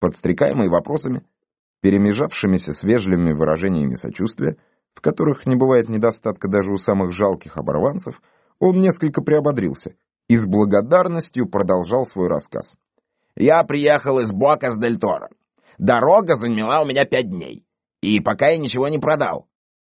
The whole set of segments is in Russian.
подстрекаемый вопросами, перемежавшимися с вежливыми выражениями сочувствия, в которых не бывает недостатка даже у самых жалких оборванцев, он несколько приободрился и с благодарностью продолжал свой рассказ. «Я приехал из Бокас-дель-Торо. Дорога заняла у меня пять дней, и пока я ничего не продал.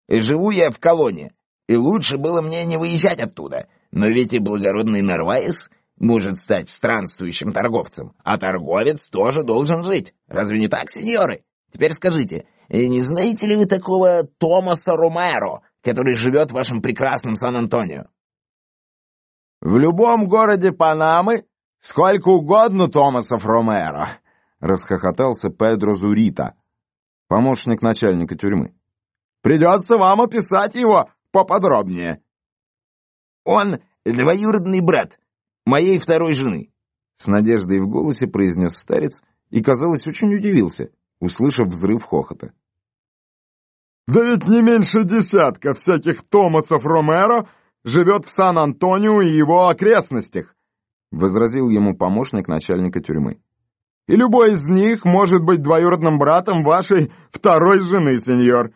Живу я в колонии, и лучше было мне не выезжать оттуда, но ведь и благородный Нарваес может стать странствующим торговцем, а торговец тоже должен жить. Разве не так, сеньоры? Теперь скажите, не знаете ли вы такого Томаса Ромеро, который живет в вашем прекрасном Сан-Антонио? В любом городе Панамы сколько угодно Томасов Ромеро, расхохотался Педро Зурита, помощник начальника тюрьмы. Придется вам описать его поподробнее. Он двоюродный брат моей второй жены, с надеждой в голосе произнес старец и, казалось, очень удивился, услышав взрыв хохота. «Да ведь не меньше десятка всяких Томасов Ромеро живет в Сан-Антонио и его окрестностях», возразил ему помощник начальника тюрьмы. «И любой из них может быть двоюродным братом вашей второй жены, сеньор.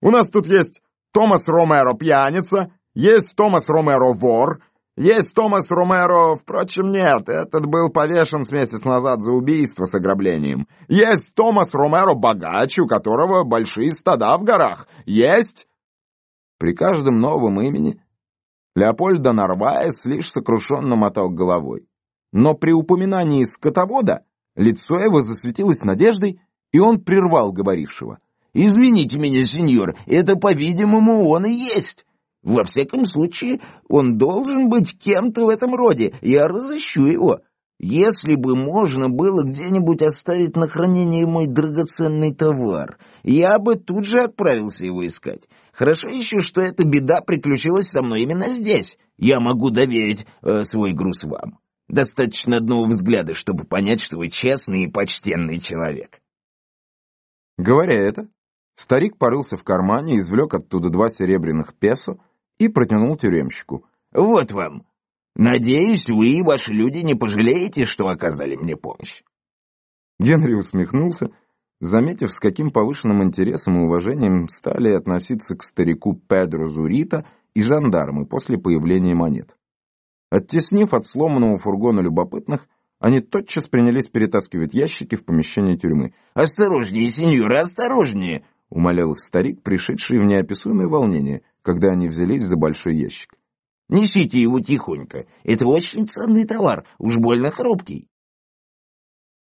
У нас тут есть Томас Ромеро пьяница, есть Томас Ромеро вор, есть Томас Ромеро, впрочем, нет, этот был повешен с месяц назад за убийство с ограблением. Есть Томас Ромеро богач, у которого большие стада в горах. Есть... При каждом новом имени Леопольда Нарваес лишь сокрушенно мотал головой. Но при упоминании скотовода лицо его засветилось надеждой, и он прервал говорившего. «Извините меня, сеньор, это, по-видимому, он и есть. Во всяком случае, он должен быть кем-то в этом роде. Я разыщу его. Если бы можно было где-нибудь оставить на хранение мой драгоценный товар, я бы тут же отправился его искать. Хорошо еще, что эта беда приключилась со мной именно здесь. Я могу доверить э, свой груз вам. Достаточно одного взгляда, чтобы понять, что вы честный и почтенный человек. Говоря это, старик порылся в кармане, извлек оттуда два серебряных песо, и протянул тюремщику. «Вот вам. Надеюсь, вы и ваши люди не пожалеете, что оказали мне помощь». Генри усмехнулся, заметив, с каким повышенным интересом и уважением стали относиться к старику Педро Зурита и жандармы после появления монет. Оттеснив от сломанного фургона любопытных, они тотчас принялись перетаскивать ящики в помещение тюрьмы. «Осторожнее, сеньоры, осторожнее!» — умолял их старик, пришедший в неописуемое волнение, когда они взялись за большой ящик. «Несите его тихонько. Это очень ценный товар, уж больно хрупкий».